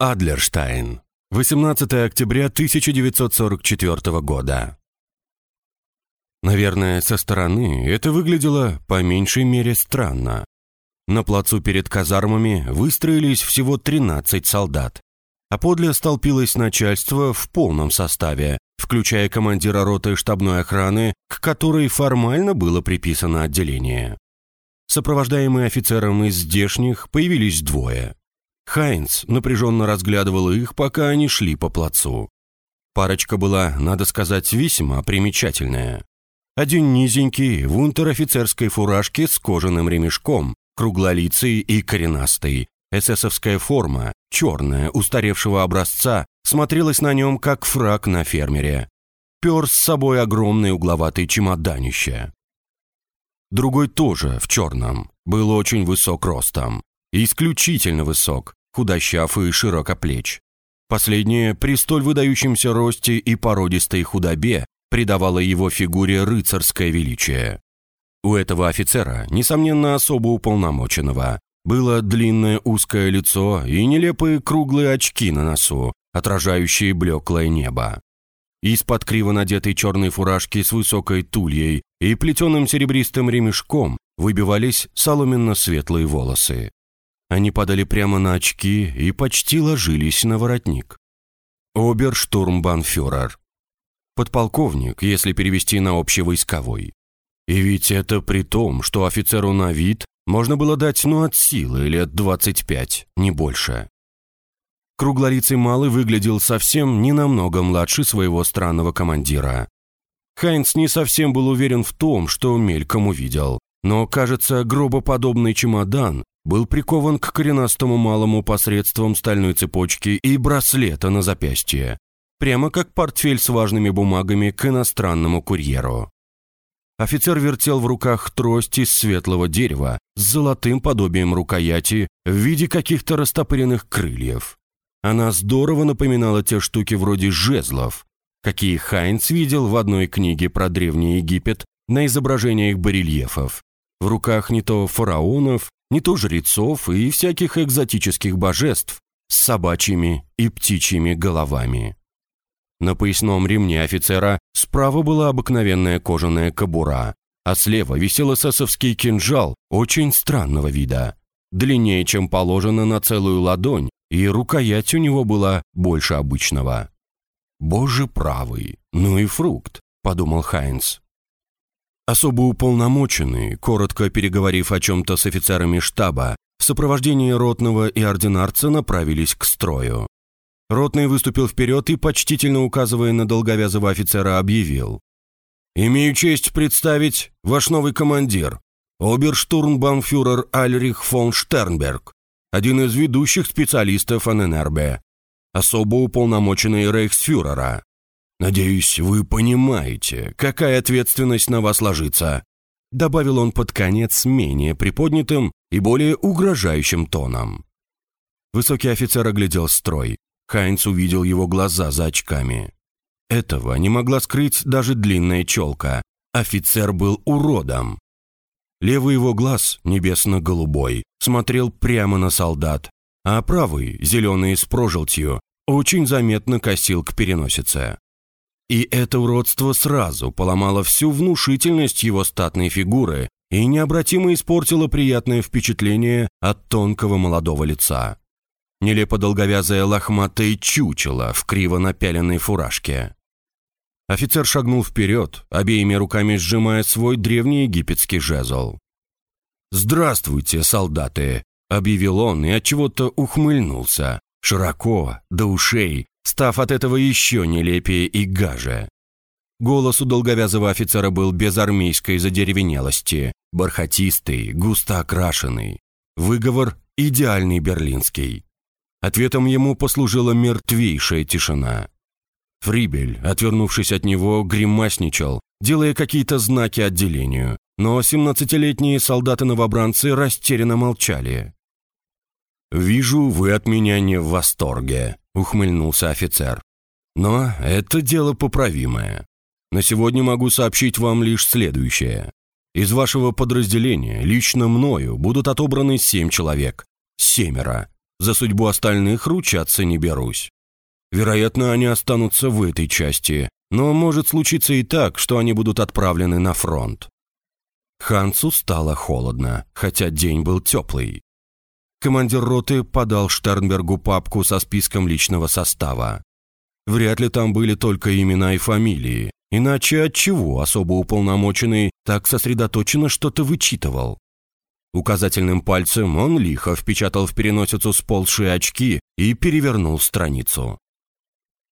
Адлерштайн. 18 октября 1944 года. Наверное, со стороны это выглядело по меньшей мере странно. На плацу перед казармами выстроились всего 13 солдат, а подле столпилось начальство в полном составе, включая командира роты штабной охраны, к которой формально было приписано отделение. Сопровождаемые офицером из здешних появились двое. Хайнц напряженно разглядывал их, пока они шли по плацу. Парочка была, надо сказать, весьма примечательная. Один низенький, в унтер-офицерской фуражке с кожаным ремешком, круглолицый и коренастый. Эсэсовская форма, черная, устаревшего образца, смотрелась на нем, как фраг на фермере. Пер с собой огромный угловатый чемоданище. Другой тоже в черном, был очень высок ростом. Исключительно высок, худощав и широкоплеч. Последнее при столь выдающемся росте и породистой худобе придавало его фигуре рыцарское величие. У этого офицера, несомненно особо уполномоченного, было длинное узкое лицо и нелепые круглые очки на носу, отражающие блеклое небо. Из-под криво надетой черной фуражки с высокой тульей и плетеным серебристым ремешком выбивались соломенно-светлые волосы. Они падали прямо на очки и почти ложились на воротник. Оберштурмбанфюрер. Подполковник, если перевести на общевойсковой. И ведь это при том, что офицеру на вид можно было дать ну от силы лет 25, не больше. Круглолицый малый выглядел совсем не намного младше своего странного командира. Хайнц не совсем был уверен в том, что мельком увидел, но, кажется, гробоподобный чемодан был прикован к коренастому малому посредством стальной цепочки и браслета на запястье, прямо как портфель с важными бумагами к иностранному курьеру. Офицер вертел в руках трость из светлого дерева с золотым подобием рукояти в виде каких-то растопыренных крыльев. Она здорово напоминала те штуки вроде жезлов, какие Хайнц видел в одной книге про Древний Египет на изображениях барельефов. В руках не то фараонов, не то жрецов и всяких экзотических божеств с собачьими и птичьими головами. На поясном ремне офицера справа была обыкновенная кожаная кобура, а слева висел эсэсовский кинжал очень странного вида, длиннее, чем положено на целую ладонь, и рукоять у него была больше обычного. «Боже правый, ну и фрукт», — подумал Хайнц. Особо уполномоченный, коротко переговорив о чем-то с офицерами штаба, в сопровождении ротного и ординарца направились к строю. Ротный выступил вперед и, почтительно указывая на долговязого офицера, объявил. «Имею честь представить ваш новый командир, оберштурмбанфюрер Альрих фон Штернберг, один из ведущих специалистов ННРБ, особо уполномоченный рейхсфюрера. «Надеюсь, вы понимаете, какая ответственность на вас ложится», добавил он под конец менее приподнятым и более угрожающим тоном. Высокий офицер оглядел строй. Хайнц увидел его глаза за очками. Этого не могла скрыть даже длинная челка. Офицер был уродом. Левый его глаз, небесно-голубой, смотрел прямо на солдат, а правый, зеленый с прожилтью, очень заметно косил к переносице. И это уродство сразу поломало всю внушительность его статной фигуры и необратимо испортило приятное впечатление от тонкого молодого лица. Нелепо долговязое лохматое чучело в криво напяленной фуражке. Офицер шагнул вперед, обеими руками сжимая свой древний египетский жезл. «Здравствуйте, солдаты!» — объявил он и от чего то ухмыльнулся, широко, до ушей, став от этого еще нелепее и гаже. Голос у долговязого офицера был без армейской задеревенелости, бархатистый, густо окрашенный. Выговор идеальный берлинский. Ответом ему послужила мертвейшая тишина. Фрибель, отвернувшись от него, гримасничал, делая какие-то знаки отделению, но семнадцатилетние солдаты-новобранцы растерянно молчали. «Вижу, вы от меня не в восторге», — ухмыльнулся офицер. «Но это дело поправимое. На сегодня могу сообщить вам лишь следующее. Из вашего подразделения лично мною будут отобраны семь человек. Семеро. За судьбу остальных ручаться не берусь. Вероятно, они останутся в этой части, но может случиться и так, что они будут отправлены на фронт. Хансу стало холодно, хотя день был теплый. Командир роты подал Штернбергу папку со списком личного состава. Вряд ли там были только имена и фамилии, иначе от чего особо уполномоченный так сосредоточенно что-то вычитывал? Указательным пальцем он лихо впечатал в переносицу сползшие очки и перевернул страницу.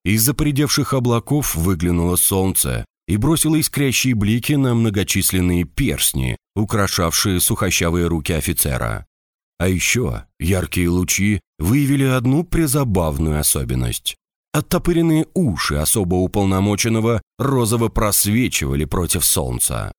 Из-за поредевших облаков выглянуло солнце и бросило искрящие блики на многочисленные перстни, украшавшие сухощавые руки офицера. А еще яркие лучи выявили одну призабавную особенность. Оттопыренные уши особо уполномоченного розово просвечивали против солнца.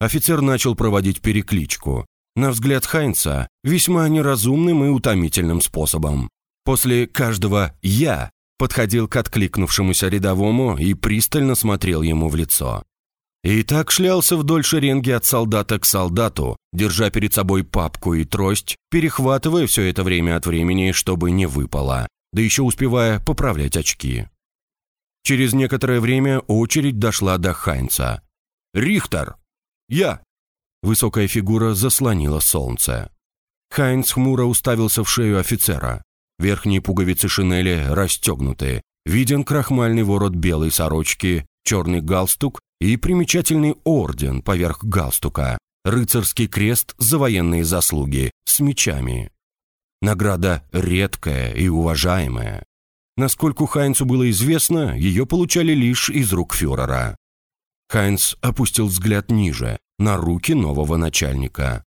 Офицер начал проводить перекличку. На взгляд Хайнца, весьма неразумным и утомительным способом. После каждого «я» подходил к откликнувшемуся рядовому и пристально смотрел ему в лицо. И так шлялся вдоль шеренги от солдата к солдату, держа перед собой папку и трость, перехватывая все это время от времени, чтобы не выпало, да еще успевая поправлять очки. Через некоторое время очередь дошла до Хайнца. «Рихтер!» «Я!» Высокая фигура заслонила солнце. Хайнц хмуро уставился в шею офицера. Верхние пуговицы шинели расстегнуты. Виден крахмальный ворот белой сорочки, черный галстук и примечательный орден поверх галстука, рыцарский крест за военные заслуги с мечами. Награда редкая и уважаемая. Насколько Хайнцу было известно, ее получали лишь из рук фюрера. Хайнц опустил взгляд ниже, на руки нового начальника.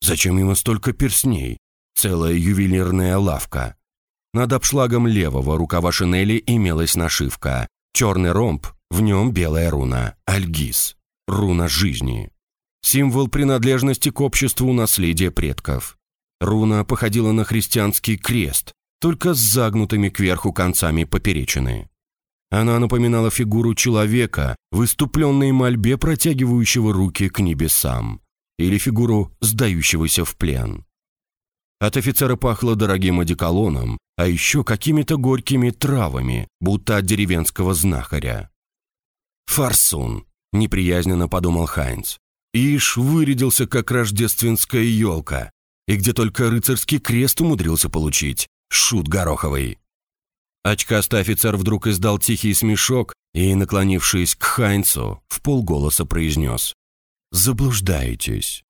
Зачем ему столько перстней? Целая ювелирная лавка. Над обшлагом левого рукава шинели имелась нашивка. Черный ромб в нем белая руна – Альгиз, руна жизни. Символ принадлежности к обществу наследия предков. Руна походила на христианский крест, только с загнутыми кверху концами поперечины. Она напоминала фигуру человека в мольбе протягивающего руки к небесам, или фигуру сдающегося в плен. От офицера пахло дорогим одеколоном, а еще какими-то горькими травами, будто от деревенского знахаря. «Фарсун», — неприязненно подумал Хайнц. Ишь вырядился, как рождественская елка, и где только рыцарский крест умудрился получить. Шут Гороховый. Очкастый офицер вдруг издал тихий смешок и, наклонившись к Хайнцу, в полголоса произнес «Заблуждаетесь».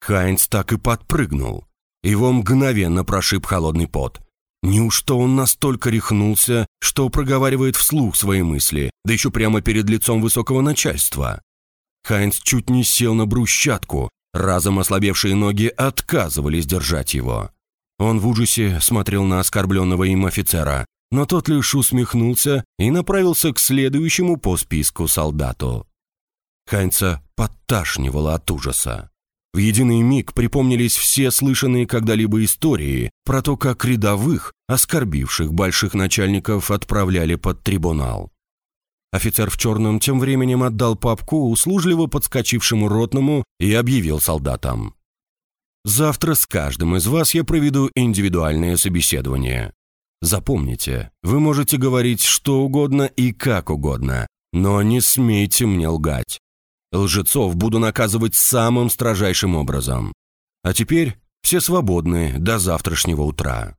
Хайнц так и подпрыгнул. Его мгновенно прошиб холодный пот. Неужто он настолько рехнулся, что проговаривает вслух свои мысли, да еще прямо перед лицом высокого начальства? Хайнц чуть не сел на брусчатку, разом ослабевшие ноги отказывались держать его. Он в ужасе смотрел на оскорбленного им офицера, но тот лишь усмехнулся и направился к следующему по списку солдату. Хайнца подташнивало от ужаса. В единый миг припомнились все слышанные когда-либо истории про то, как рядовых, оскорбивших больших начальников, отправляли под трибунал. Офицер в черном тем временем отдал папку услужливо подскочившему ротному и объявил солдатам. «Завтра с каждым из вас я проведу индивидуальное собеседование. Запомните, вы можете говорить что угодно и как угодно, но не смейте мне лгать. Лжецов буду наказывать самым строжайшим образом. А теперь все свободны до завтрашнего утра.